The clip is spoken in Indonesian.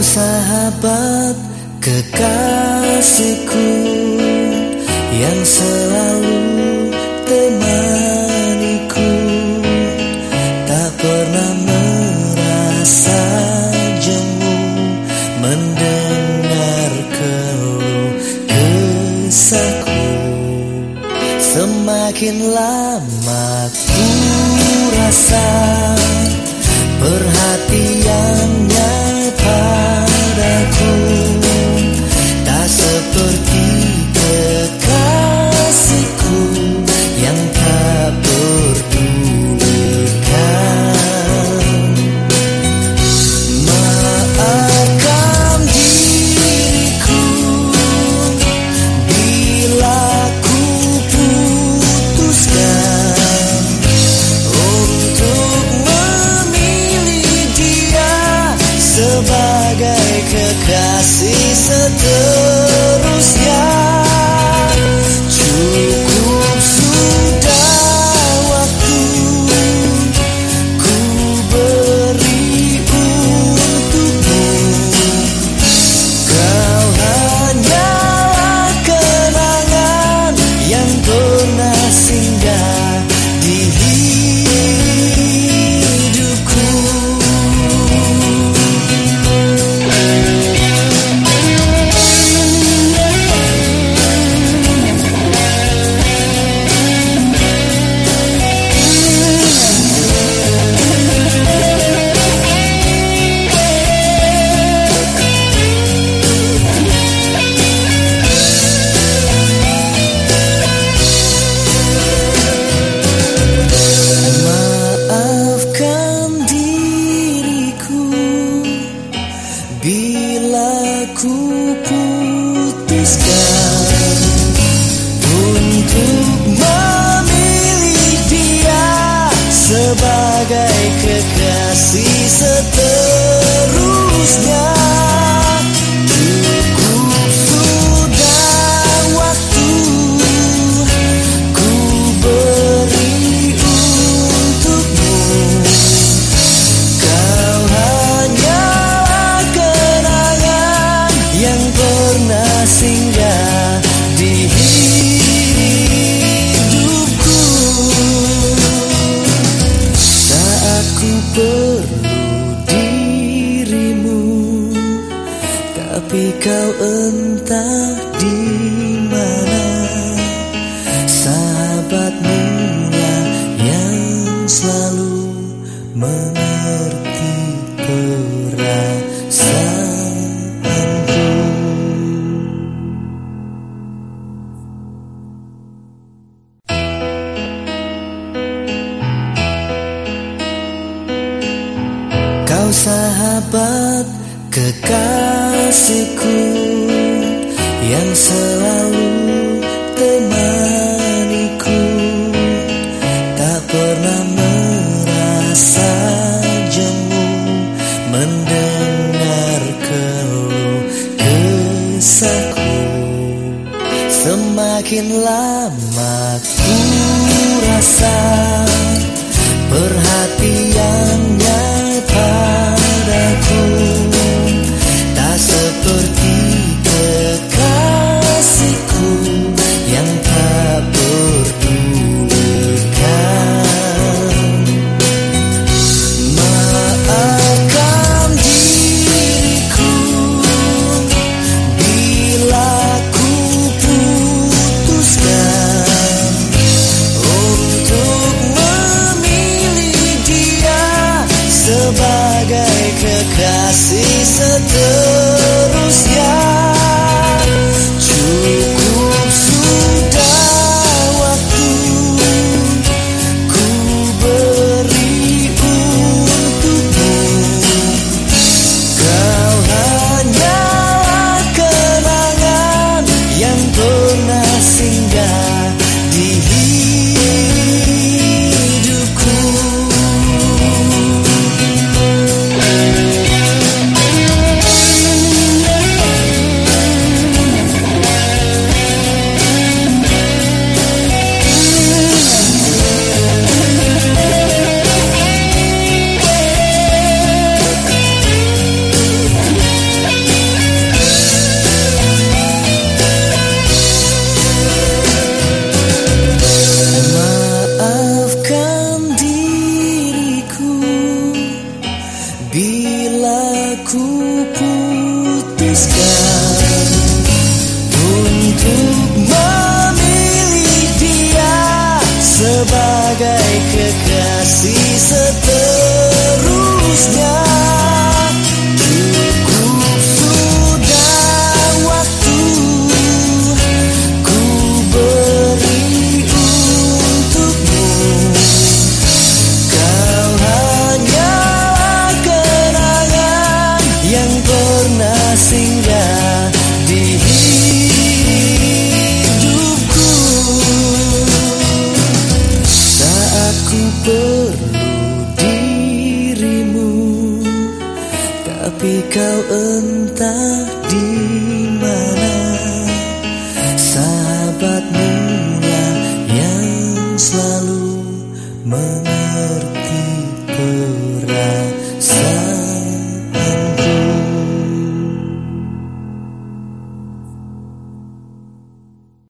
Sahabat kekasihku Yang selalu temaniku. Tak pernah merasa jemu Mendengar keluh kesahku. Semakin lama ku rasa Perhatiannya time Tapi kau entah di mana Sahabatmu lah yang selalu mengerti perasaanku Kau sahabat kekasihku Yang selalu temaniku. Tak pernah merasa jemu Mendengar keluh kesahku. Semakin lama ku rasa Perhatiannya see Tapi kau entah di mana Sahabatmu lah yang selalu mengerti perasaan